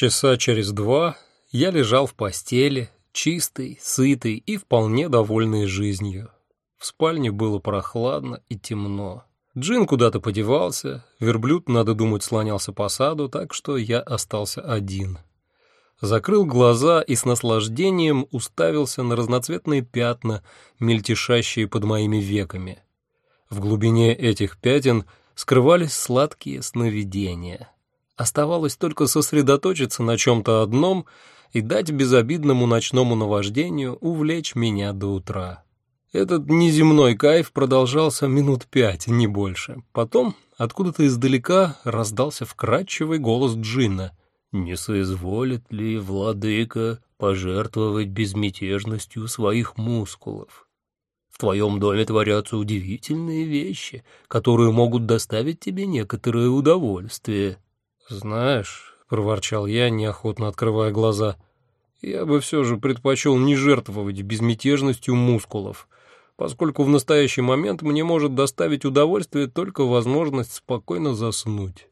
Часа через два я лежал в постели, чистый, сытый и вполне довольный жизнью. В спальне было прохладно и темно. Джин куда-то подевался, верблюд, надо думать, слонялся по саду, так что я остался один. Закрыл глаза и с наслаждением уставился на разноцветные пятна, мельтешащие под моими веками. В глубине этих пятен скрывались сладкие сновидения. Оставалось только сосредоточиться на чем-то одном и дать безобидному ночному наваждению увлечь меня до утра. Этот неземной кайф продолжался минут пять, не больше. Потом откуда-то издалека раздался вкрадчивый голос Джина. «Не соизволит ли владыка пожертвовать безмятежностью своих мускулов? В твоем доме творятся удивительные вещи, которые могут доставить тебе некоторое удовольствие». «Знаешь», — проворчал я, неохотно открывая глаза, — «я бы все же предпочел не жертвовать безмятежностью мускулов, поскольку в настоящий момент мне может доставить удовольствие только возможность спокойно заснуть».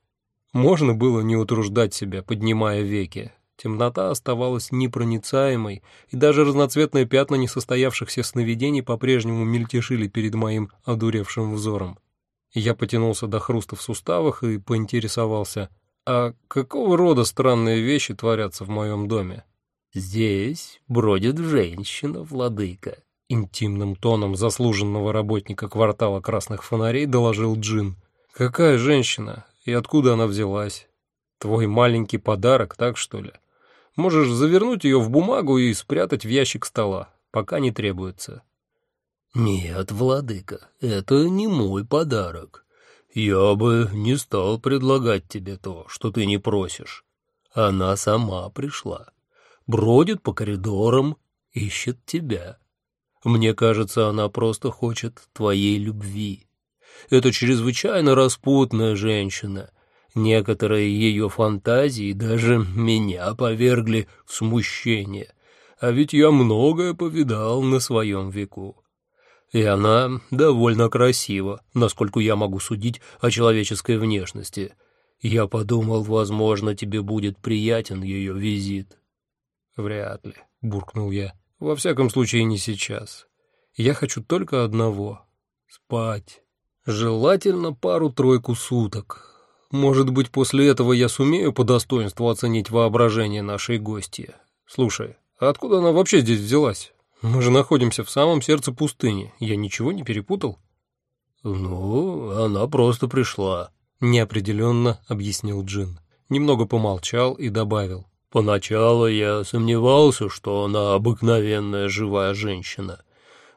Можно было не утруждать себя, поднимая веки. Темнота оставалась непроницаемой, и даже разноцветные пятна несостоявшихся сновидений по-прежнему мельтешили перед моим одуревшим взором. Я потянулся до хруста в суставах и поинтересовался — «А какого рода странные вещи творятся в моем доме?» «Здесь бродит женщина, владыка», — интимным тоном заслуженного работника квартала красных фонарей доложил Джин. «Какая женщина? И откуда она взялась? Твой маленький подарок, так что ли? Можешь завернуть ее в бумагу и спрятать в ящик стола, пока не требуется». «Нет, владыка, это не мой подарок. «Я бы не стал предлагать тебе то, что ты не просишь. Она сама пришла, бродит по коридорам, ищет тебя. Мне кажется, она просто хочет твоей любви. Это чрезвычайно распутная женщина. Некоторые ее фантазии даже меня повергли в смущение. А ведь я многое повидал на своем веку. И она довольно красива, насколько я могу судить о человеческой внешности. Я подумал, возможно, тебе будет приятен ее визит. Вряд ли, буркнул я. Во всяком случае, не сейчас. Я хочу только одного — спать. Желательно пару-тройку суток. Может быть, после этого я сумею по достоинству оценить воображение нашей гости. Слушай, а откуда она вообще здесь взялась? Мы же находимся в самом сердце пустыни. Я ничего не перепутал? Ну, она просто пришла, неопределенно объяснил Джин. Немного помолчал и добавил. Поначалу я сомневался, что она обыкновенная живая женщина,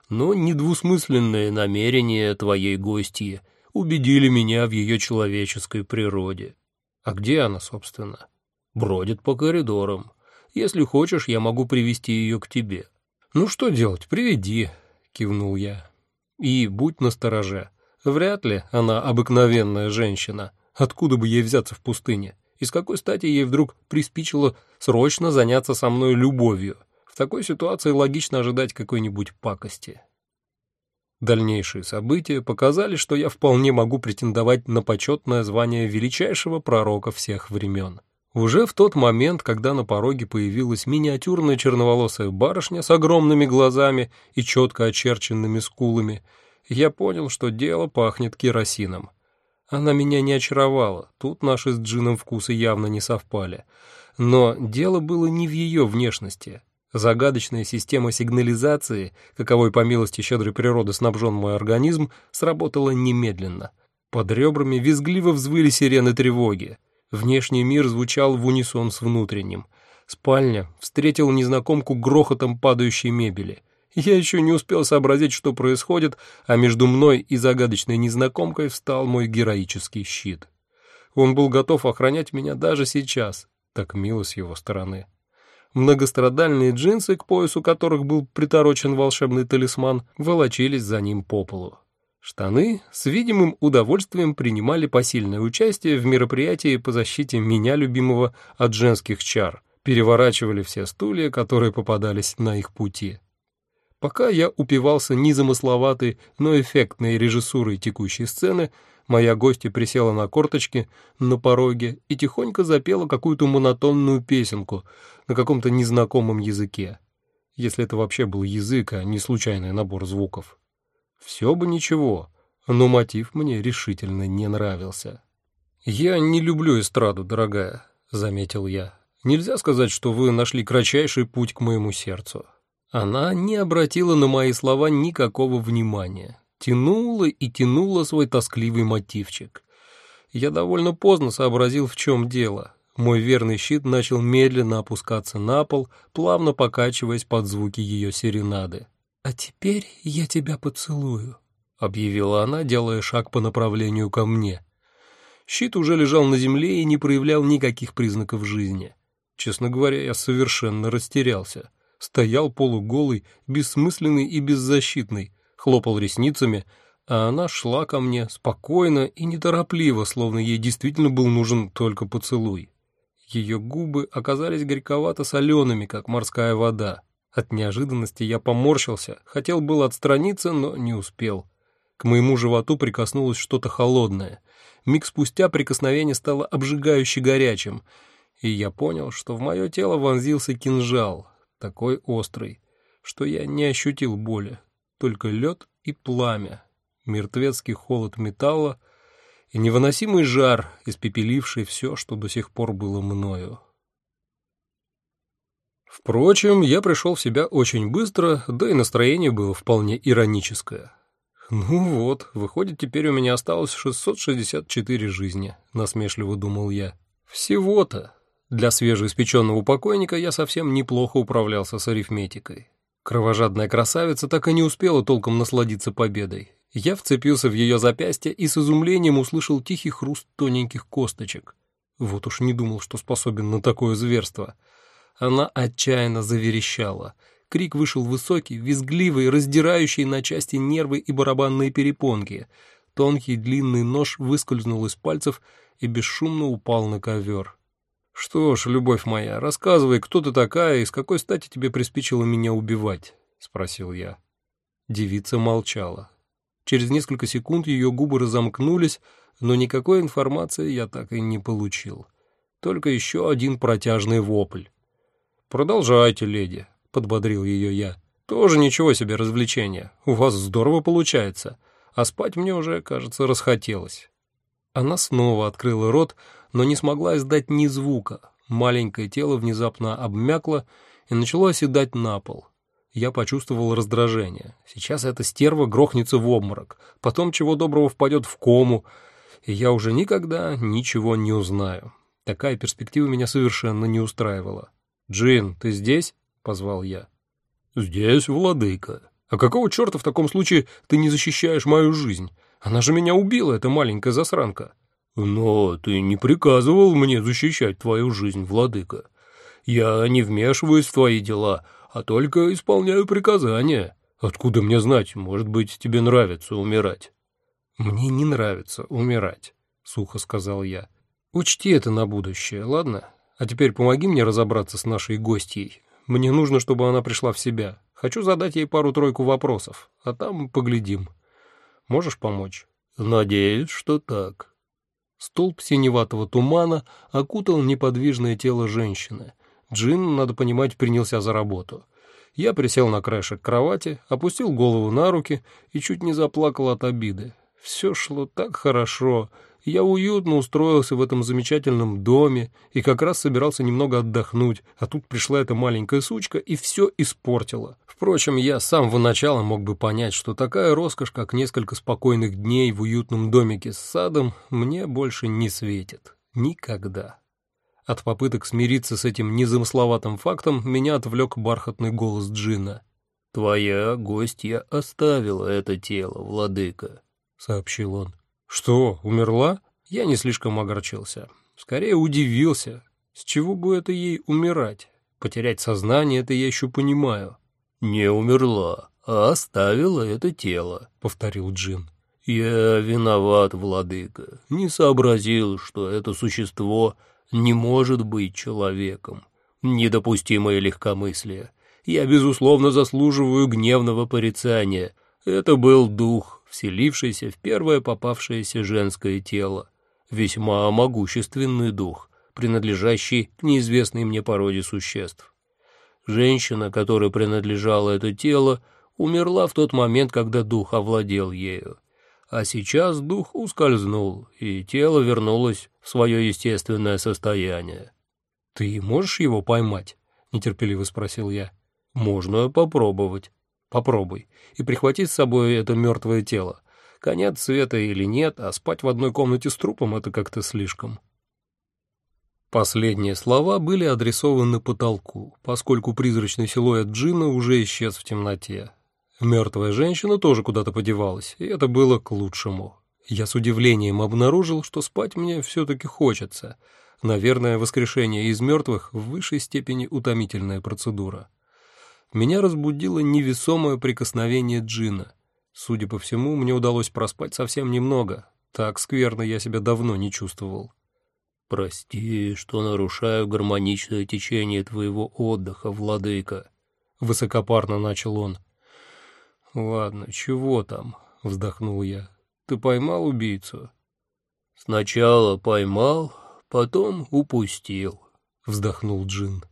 но недвусмысленные намерения твоей гостьи убедили меня в ее человеческой природе. А где она, собственно? Бродит по коридорам. Если хочешь, я могу привести ее к тебе. «Ну что делать, приведи», — кивнул я. «И будь настороже. Вряд ли она обыкновенная женщина. Откуда бы ей взяться в пустыне? И с какой стати ей вдруг приспичило срочно заняться со мной любовью? В такой ситуации логично ожидать какой-нибудь пакости». Дальнейшие события показали, что я вполне могу претендовать на почетное звание величайшего пророка всех времен. Уже в тот момент, когда на пороге появилась миниатюрная черноволосая барышня с огромными глазами и четко очерченными скулами, я понял, что дело пахнет керосином. Она меня не очаровала, тут наши с Джином вкусы явно не совпали. Но дело было не в ее внешности. Загадочная система сигнализации, каковой по милости щедрой природы снабжен мой организм, сработала немедленно. Под ребрами визгливо взвыли сирены тревоги. Внешний мир звучал в унисон с внутренним. Спальня встретила незнакомку грохотом падающей мебели. Я еще не успел сообразить, что происходит, а между мной и загадочной незнакомкой встал мой героический щит. Он был готов охранять меня даже сейчас, так мило с его стороны. Многострадальные джинсы, к поясу которых был приторочен волшебный талисман, волочились за ним по полу. Штаны с видимым удовольствием принимали посильное участие в мероприятии по защите меня, любимого, от женских чар, переворачивали все стулья, которые попадались на их пути. Пока я упивался незамысловатой, но эффектной режиссурой текущей сцены, Моя гостья присела на корточки на пороге и тихонько запела какую-то монотонную песенку на каком-то незнакомом языке. Если это вообще был язык, а не случайный набор звуков. Все бы ничего, но мотив мне решительно не нравился. «Я не люблю эстраду, дорогая», — заметил я. «Нельзя сказать, что вы нашли кратчайший путь к моему сердцу». Она не обратила на мои слова никакого внимания. Тянула и тянула свой тоскливый мотивчик. Я довольно поздно сообразил, в чем дело. Мой верный щит начал медленно опускаться на пол, плавно покачиваясь под звуки ее серенады. «А теперь я тебя поцелую», — объявила она, делая шаг по направлению ко мне. Щит уже лежал на земле и не проявлял никаких признаков жизни. Честно говоря, я совершенно растерялся стоял полуголый, бессмысленный и беззащитный, хлопал ресницами, а она шла ко мне спокойно и неторопливо, словно ей действительно был нужен только поцелуй. Ее губы оказались горьковато-солеными, как морская вода. От неожиданности я поморщился, хотел было отстраниться, но не успел. К моему животу прикоснулось что-то холодное. Миг спустя прикосновение стало обжигающе горячим, и я понял, что в мое тело вонзился кинжал, такой острый, что я не ощутил боли, только лед и пламя, мертвецкий холод металла и невыносимый жар, испепеливший все, что до сих пор было мною. Впрочем, я пришел в себя очень быстро, да и настроение было вполне ироническое. «Ну вот, выходит, теперь у меня осталось 664 жизни», — насмешливо думал я. «Всего-то. Для свежеиспеченного покойника я совсем неплохо управлялся с арифметикой. Кровожадная красавица так и не успела толком насладиться победой. Я вцепился в ее запястье и с изумлением услышал тихий хруст тоненьких косточек. Вот уж не думал, что способен на такое зверство. Она отчаянно заверещала. Крик вышел высокий, визгливый, раздирающий на части нервы и барабанные перепонки. Тонкий длинный нож выскользнул из пальцев и бесшумно упал на ковер. «Что ж, любовь моя, рассказывай, кто ты такая и с какой стати тебе приспичило меня убивать?» — спросил я. Девица молчала. Через несколько секунд ее губы разомкнулись, но никакой информации я так и не получил. Только еще один протяжный вопль. «Продолжайте, леди», — подбодрил ее я. «Тоже ничего себе развлечение. У вас здорово получается. А спать мне уже, кажется, расхотелось». Она снова открыла рот, но не смогла издать ни звука. Маленькое тело внезапно обмякло и начало оседать на пол. Я почувствовал раздражение. Сейчас эта стерва грохнется в обморок, потом чего доброго впадет в кому, и я уже никогда ничего не узнаю. Такая перспектива меня совершенно не устраивала. «Джин, ты здесь?» — позвал я. «Здесь, владыка. А какого черта в таком случае ты не защищаешь мою жизнь? Она же меня убила, эта маленькая засранка». «Но ты не приказывал мне защищать твою жизнь, владыка. Я не вмешиваюсь в твои дела, а только исполняю приказания. Откуда мне знать, может быть, тебе нравится умирать?» «Мне не нравится умирать», — сухо сказал я. «Учти это на будущее, ладно? А теперь помоги мне разобраться с нашей гостьей. Мне нужно, чтобы она пришла в себя. Хочу задать ей пару-тройку вопросов, а там поглядим. Можешь помочь?» «Надеюсь, что так», Столб синеватого тумана окутал неподвижное тело женщины. Джин, надо понимать, принялся за работу. Я присел на краешек кровати, опустил голову на руки и чуть не заплакал от обиды. Все шло так хорошо, я уютно устроился в этом замечательном доме и как раз собирался немного отдохнуть, а тут пришла эта маленькая сучка и все испортила. Впрочем, я с самого начала мог бы понять, что такая роскошь, как несколько спокойных дней в уютном домике с садом, мне больше не светит. Никогда. От попыток смириться с этим незамысловатым фактом меня отвлек бархатный голос Джина. «Твоя гостья оставила это тело, владыка», — сообщил он. «Что, умерла?» Я не слишком огорчился. Скорее удивился. С чего бы это ей умирать? Потерять сознание — это я еще понимаю. «Не умерла, а оставила это тело», — повторил Джин. «Я виноват, владыка. Не сообразил, что это существо не может быть человеком. Недопустимое легкомыслие. Я, безусловно, заслуживаю гневного порицания. Это был дух вселившийся в первое попавшееся женское тело, весьма могущественный дух, принадлежащий к неизвестной мне породе существ. Женщина, которой принадлежало это тело, умерла в тот момент, когда дух овладел ею. А сейчас дух ускользнул, и тело вернулось в свое естественное состояние. «Ты можешь его поймать?» — нетерпеливо спросил я. «Можно попробовать». «Попробуй. И прихвати с собой это мертвое тело. Конец света или нет, а спать в одной комнате с трупом — это как-то слишком». Последние слова были адресованы потолку, поскольку призрачный силуэт Джина уже исчез в темноте. Мертвая женщина тоже куда-то подевалась, и это было к лучшему. Я с удивлением обнаружил, что спать мне все-таки хочется. Наверное, воскрешение из мертвых в высшей степени утомительная процедура. Меня разбудило невесомое прикосновение Джина. Судя по всему, мне удалось проспать совсем немного. Так скверно я себя давно не чувствовал. «Прости, что нарушаю гармоничное течение твоего отдыха, владыка», — высокопарно начал он. «Ладно, чего там?» — вздохнул я. «Ты поймал убийцу?» «Сначала поймал, потом упустил», — вздохнул Джин.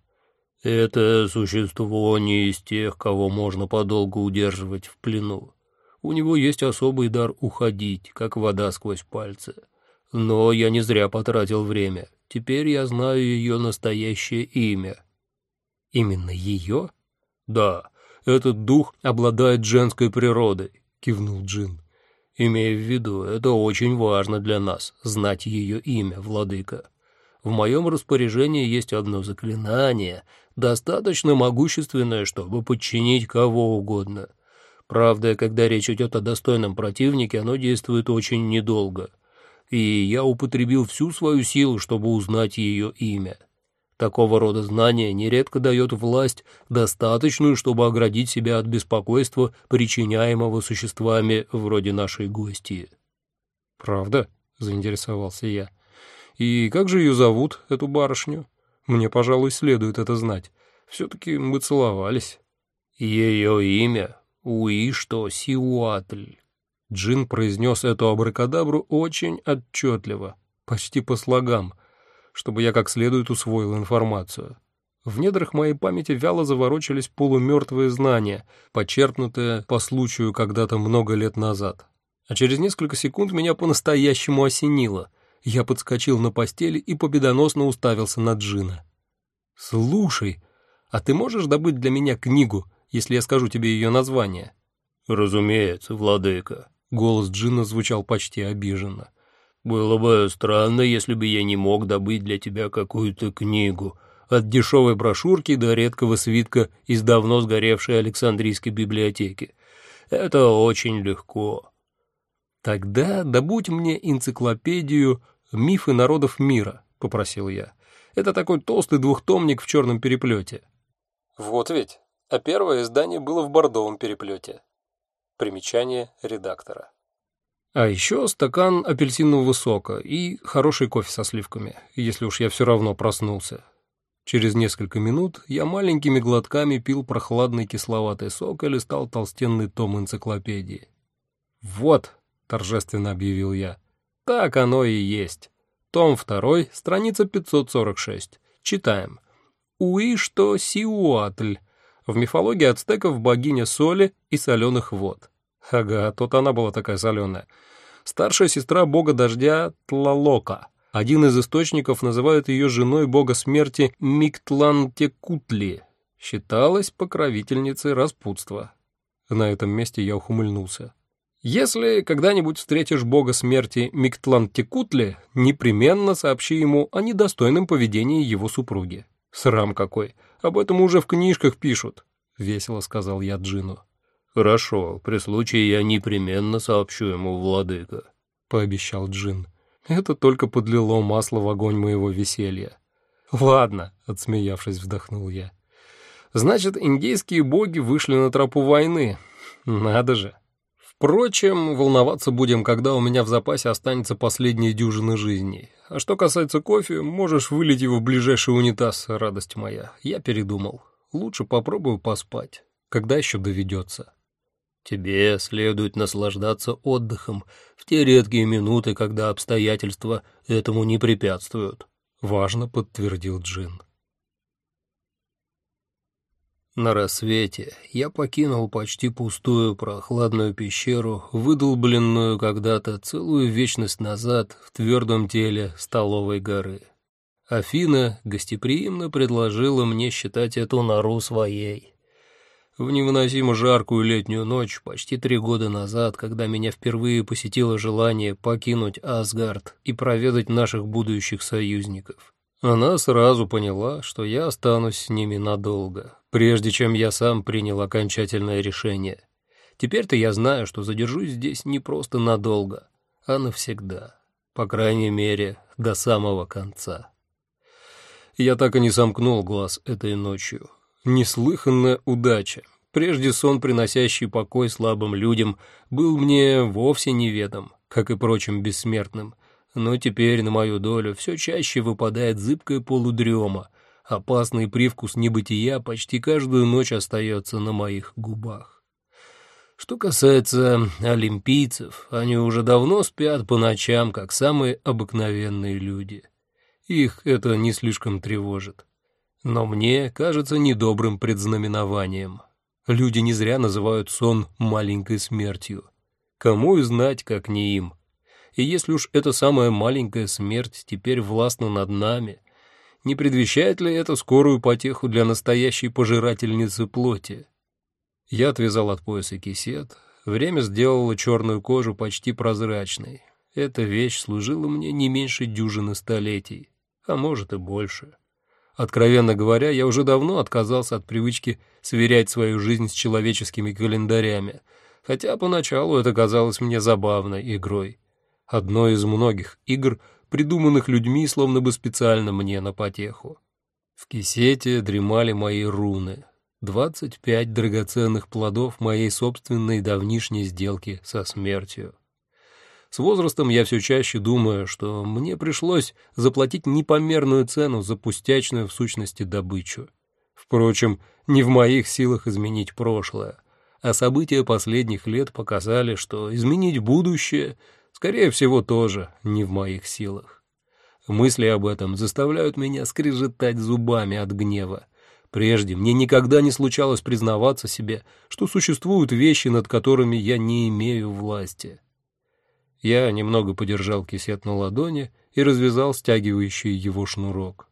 «Это существо не из тех, кого можно подолгу удерживать в плену. У него есть особый дар уходить, как вода сквозь пальцы». Но я не зря потратил время. Теперь я знаю ее настоящее имя». «Именно ее?» «Да, этот дух обладает женской природой», — кивнул Джин. «Имея в виду, это очень важно для нас, знать ее имя, владыка. В моем распоряжении есть одно заклинание, достаточно могущественное, чтобы подчинить кого угодно. Правда, когда речь идет о достойном противнике, оно действует очень недолго и я употребил всю свою силу, чтобы узнать ее имя. Такого рода знание нередко дает власть, достаточную, чтобы оградить себя от беспокойства, причиняемого существами вроде нашей гости. «Правда?» — заинтересовался я. «И как же ее зовут, эту барышню? Мне, пожалуй, следует это знать. Все-таки мы целовались». «Ее имя Уишто Сиуатль». Джин произнес эту абракадабру очень отчетливо, почти по слогам, чтобы я как следует усвоил информацию. В недрах моей памяти вяло заворочились полумертвые знания, почерпнутые по случаю когда-то много лет назад. А через несколько секунд меня по-настоящему осенило. Я подскочил на постели и победоносно уставился на Джина. «Слушай, а ты можешь добыть для меня книгу, если я скажу тебе ее название?» «Разумеется, владыка», Голос Джина звучал почти обиженно. «Было бы странно, если бы я не мог добыть для тебя какую-то книгу, от дешевой брошюрки до редкого свитка из давно сгоревшей Александрийской библиотеки. Это очень легко». «Тогда добудь мне энциклопедию «Мифы народов мира», — попросил я. «Это такой толстый двухтомник в черном переплете». Вот ведь, а первое издание было в бордовом переплете. Примечание редактора. А еще стакан апельсинового сока и хороший кофе со сливками, если уж я все равно проснулся. Через несколько минут я маленькими глотками пил прохладный кисловатый сок и листал толстенный том энциклопедии. «Вот», — торжественно объявил я, — «так оно и есть. Том второй, страница 546. Читаем. «Уи что Сиуатль, в мифологии ацтеков богиня соли и соленых вод. Ага, тут она была такая соленая. Старшая сестра бога дождя Тлалока. Один из источников называет ее женой бога смерти Миктлантекутли. Считалась покровительницей распутства. На этом месте я ухмыльнулся. Если когда-нибудь встретишь бога смерти Миктлантекутли, непременно сообщи ему о недостойном поведении его супруги. Срам какой. Об этом уже в книжках пишут, — весело сказал я Джину. «Хорошо, при случае я непременно сообщу ему, владыка», — пообещал Джин. Это только подлило масло в огонь моего веселья. «Ладно», — отсмеявшись, вздохнул я. «Значит, индейские боги вышли на тропу войны. Надо же. Впрочем, волноваться будем, когда у меня в запасе останется последняя дюжина жизней. А что касается кофе, можешь вылить его в ближайший унитаз, радость моя. Я передумал. Лучше попробую поспать. Когда еще доведется?» Тебе следует наслаждаться отдыхом в те редкие минуты, когда обстоятельства этому не препятствуют», — важно подтвердил Джин. На рассвете я покинул почти пустую прохладную пещеру, выдолбленную когда-то целую вечность назад в твердом теле столовой горы. Афина гостеприимно предложила мне считать эту нору своей. В невыносимо жаркую летнюю ночь, почти три года назад, когда меня впервые посетило желание покинуть Асгард и проведать наших будущих союзников, она сразу поняла, что я останусь с ними надолго, прежде чем я сам принял окончательное решение. Теперь-то я знаю, что задержусь здесь не просто надолго, а навсегда, по крайней мере, до самого конца. Я так и не сомкнул глаз этой ночью. Неслыханная удача. Прежде сон, приносящий покой слабым людям, был мне вовсе неведом, как и прочим бессмертным, но теперь на мою долю все чаще выпадает зыбкая полудрема, Опасный привкус небытия почти каждую ночь остается на моих губах. Что касается олимпийцев, они уже давно спят по ночам, как самые обыкновенные люди. Их это не слишком тревожит. Но мне кажется недобрым предзнаменованием. Люди не зря называют сон маленькой смертью. Кому и знать, как не им. И если уж эта самая маленькая смерть теперь властна над нами — не предвещает ли это скорую потеху для настоящей пожирательницы плоти? Я отвязал от пояса кисет. Время сделало черную кожу почти прозрачной. Эта вещь служила мне не меньше дюжины столетий, а может и больше. Откровенно говоря, я уже давно отказался от привычки сверять свою жизнь с человеческими календарями, хотя поначалу это казалось мне забавной игрой. Одной из многих игр — придуманных людьми словно бы специально мне на потеху. В кисете дремали мои руны, двадцать пять драгоценных плодов моей собственной давнишней сделки со смертью. С возрастом я все чаще думаю, что мне пришлось заплатить непомерную цену за пустячную в сущности добычу. Впрочем, не в моих силах изменить прошлое, а события последних лет показали, что изменить будущее Скорее всего, тоже не в моих силах. Мысли об этом заставляют меня скрежетать зубами от гнева. Прежде мне никогда не случалось признаваться себе, что существуют вещи, над которыми я не имею власти. Я немного подержал кисет на ладони и развязал стягивающий его шнурок.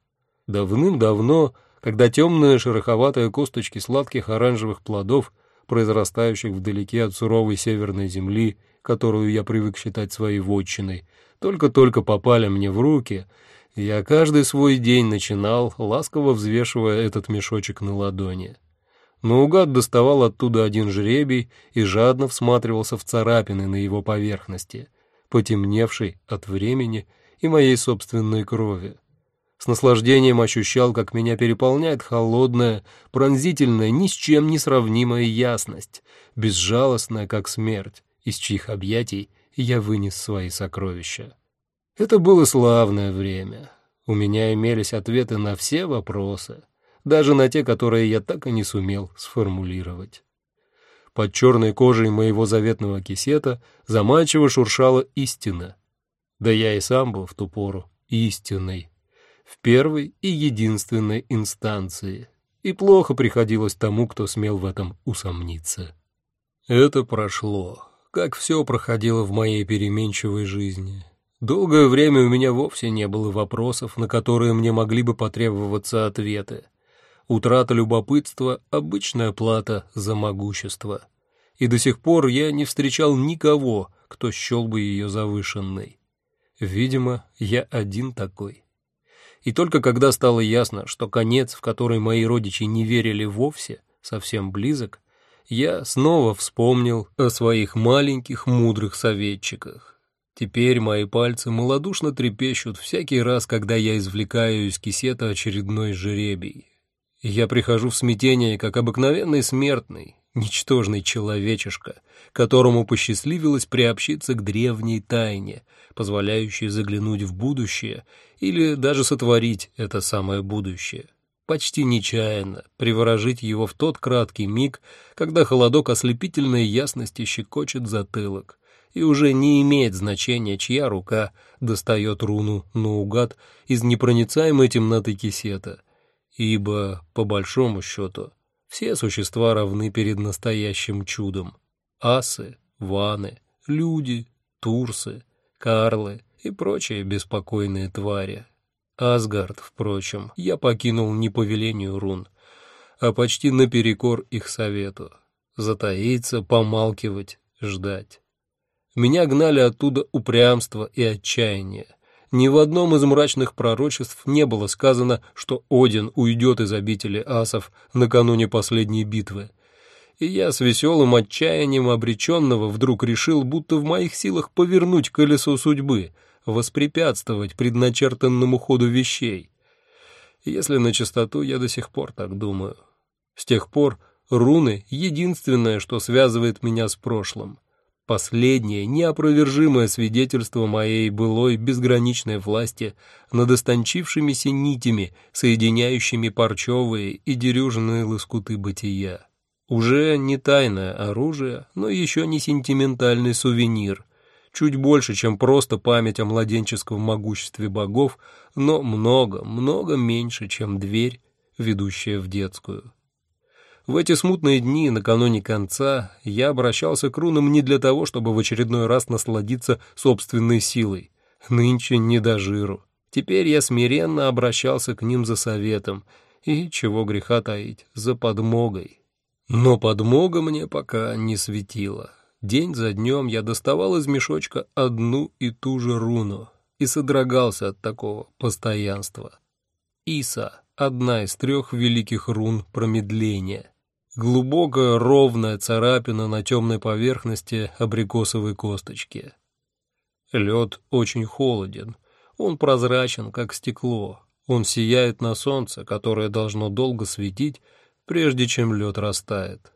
Давным-давно, когда темные шероховатые косточки сладких оранжевых плодов, произрастающих вдалеке от суровой северной земли, которую я привык считать своей вотчиной, только-только попали мне в руки, я каждый свой день начинал, ласково взвешивая этот мешочек на ладони. Наугад доставал оттуда один жребий и жадно всматривался в царапины на его поверхности, потемневшей от времени и моей собственной крови. С наслаждением ощущал, как меня переполняет холодная, пронзительная, ни с чем не сравнимая ясность, безжалостная, как смерть, из чьих объятий я вынес свои сокровища. Это было славное время. У меня имелись ответы на все вопросы, даже на те, которые я так и не сумел сформулировать. Под черной кожей моего заветного кисета заманчиво шуршала истина. Да я и сам был в ту пору истинной, в первой и единственной инстанции, и плохо приходилось тому, кто смел в этом усомниться. Это прошло как все проходило в моей переменчивой жизни. Долгое время у меня вовсе не было вопросов, на которые мне могли бы потребоваться ответы. Утрата любопытства — обычная плата за могущество. И до сих пор я не встречал никого, кто счел бы ее завышенной. Видимо, я один такой. И только когда стало ясно, что конец, в который мои родичи не верили вовсе, совсем близок, я снова вспомнил о своих маленьких мудрых советчиках. Теперь мои пальцы малодушно трепещут всякий раз, когда я извлекаю из кисета очередной жеребий. Я прихожу в смятение, как обыкновенный смертный, ничтожный человечишка, которому посчастливилось приобщиться к древней тайне, позволяющей заглянуть в будущее или даже сотворить это самое будущее. Почти нечаянно, приворожить его в тот краткий миг, когда холодок ослепительной ясности щекочет затылок, и уже не имеет значения, чья рука достает руну наугад из непроницаемой темноты кисета, ибо, по большому счету, все существа равны перед настоящим чудом. Асы, ваны, люди, турсы, карлы и прочие беспокойные твари. Асгард, впрочем, я покинул не по велению рун, а почти наперекор их совету. Затаиться, помалкивать, ждать. Меня гнали оттуда упрямство и отчаяние. Ни в одном из мрачных пророчеств не было сказано, что Один уйдет из обители асов накануне последней битвы. И я с веселым отчаянием обреченного вдруг решил, будто в моих силах повернуть колесо судьбы, воспрепятствовать предначертанному ходу вещей. Если на чистоту, я до сих пор так думаю. С тех пор руны — единственное, что связывает меня с прошлым. Последнее неопровержимое свидетельство моей былой безграничной власти над останчившимися нитями, соединяющими парчевые и дерюжные лоскуты бытия. Уже не тайное оружие, но еще не сентиментальный сувенир, чуть больше, чем просто память о младенческом могуществе богов, но много, много меньше, чем дверь, ведущая в детскую. В эти смутные дни, накануне конца, я обращался к рунам не для того, чтобы в очередной раз насладиться собственной силой. Нынче не до жиру. Теперь я смиренно обращался к ним за советом и, чего греха таить, за подмогой. Но подмога мне пока не светила. День за днем я доставал из мешочка одну и ту же руну и содрогался от такого постоянства. Иса — одна из трех великих рун промедления — Глубокая ровная царапина на темной поверхности абрикосовой косточки. Лед очень холоден. Он прозрачен, как стекло. Он сияет на солнце, которое должно долго светить, прежде чем лед растает.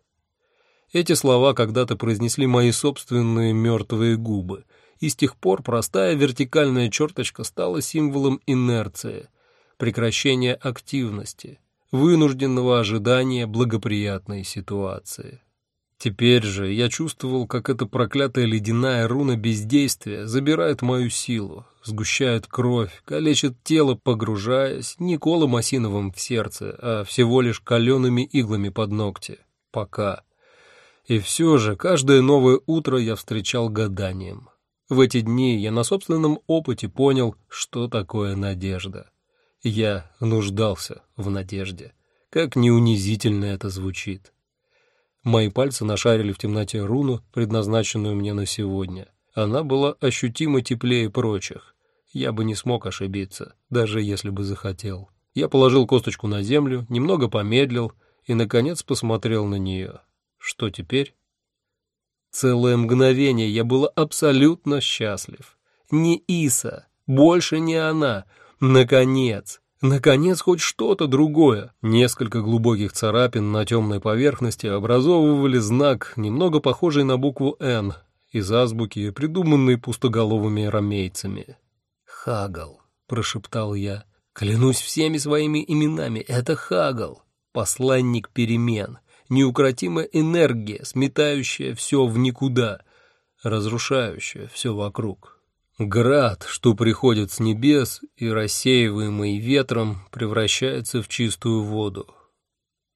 Эти слова когда-то произнесли мои собственные мертвые губы, и с тех пор простая вертикальная черточка стала символом инерции, прекращения активности — вынужденного ожидания благоприятной ситуации. Теперь же я чувствовал, как эта проклятая ледяная руна бездействия забирает мою силу, сгущает кровь, калечит тело, погружаясь не колом осиновым в сердце, а всего лишь калеными иглами под ногти. Пока. И все же каждое новое утро я встречал гаданием. В эти дни я на собственном опыте понял, что такое надежда. Я нуждался в надежде. Как неунизительно это звучит. Мои пальцы нашарили в темноте руну, предназначенную мне на сегодня. Она была ощутимо теплее прочих. Я бы не смог ошибиться, даже если бы захотел. Я положил косточку на землю, немного помедлил и, наконец, посмотрел на нее. Что теперь? Целое мгновение я был абсолютно счастлив. Не Иса, больше не она — Наконец! Наконец хоть что-то другое. Несколько глубоких царапин на темной поверхности образовывали знак, немного похожий на букву «Н», из азбуки, придуманной пустоголовыми ромейцами. «Хагал», — прошептал я, — «клянусь всеми своими именами, это Хагал, посланник перемен, неукротимая энергия, сметающая все в никуда, разрушающая все вокруг». Град, что приходит с небес и, рассеиваемый ветром, превращается в чистую воду.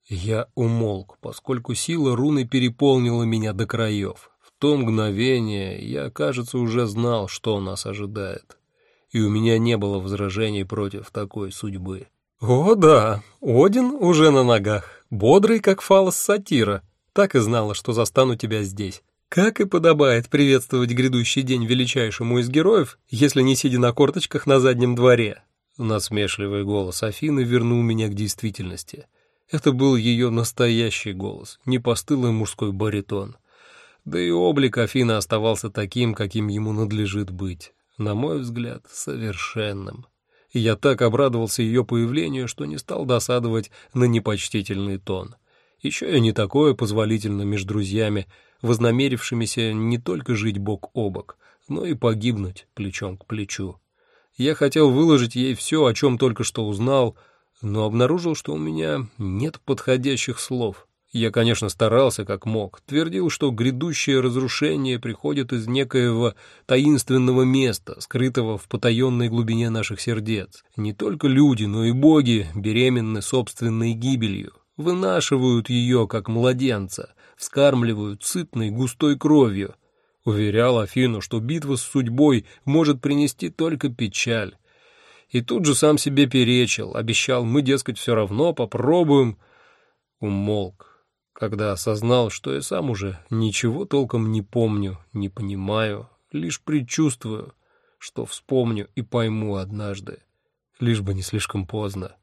Я умолк, поскольку сила руны переполнила меня до краев. В то мгновение я, кажется, уже знал, что нас ожидает. И у меня не было возражений против такой судьбы. «О да, Один уже на ногах, бодрый, как фалос сатира. Так и знала, что застану тебя здесь». Как и подобает приветствовать грядущий день величайшему из героев, если не сидя на корточках на заднем дворе. Насмешливый голос Афины вернул меня к действительности. Это был ее настоящий голос, не постылый мужской баритон. Да и облик Афины оставался таким, каким ему надлежит быть. На мой взгляд, совершенным. И я так обрадовался ее появлению, что не стал досадовать на непочтительный тон. Еще и не такое позволительно между друзьями, вознамерившимися не только жить бок о бок, но и погибнуть плечом к плечу. Я хотел выложить ей все, о чем только что узнал, но обнаружил, что у меня нет подходящих слов. Я, конечно, старался как мог, твердил, что грядущее разрушение приходит из некоего таинственного места, скрытого в потаенной глубине наших сердец. Не только люди, но и боги беременны собственной гибелью, вынашивают ее, как младенца, вскармливают сытной густой кровью. Уверял Афину, что битва с судьбой может принести только печаль. И тут же сам себе перечил, обещал, мы, дескать, все равно попробуем. Умолк когда осознал, что я сам уже ничего толком не помню, не понимаю, лишь предчувствую, что вспомню и пойму однажды, лишь бы не слишком поздно.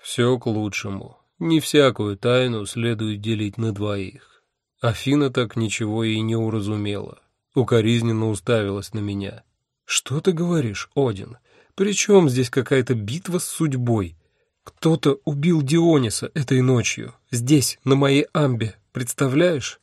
Все к лучшему. Не всякую тайну следует делить на двоих. Афина так ничего и не уразумела. Укоризненно уставилась на меня. «Что ты говоришь, Один? Причем здесь какая-то битва с судьбой?» Кто-то убил Диониса этой ночью, здесь, на моей амбе, представляешь?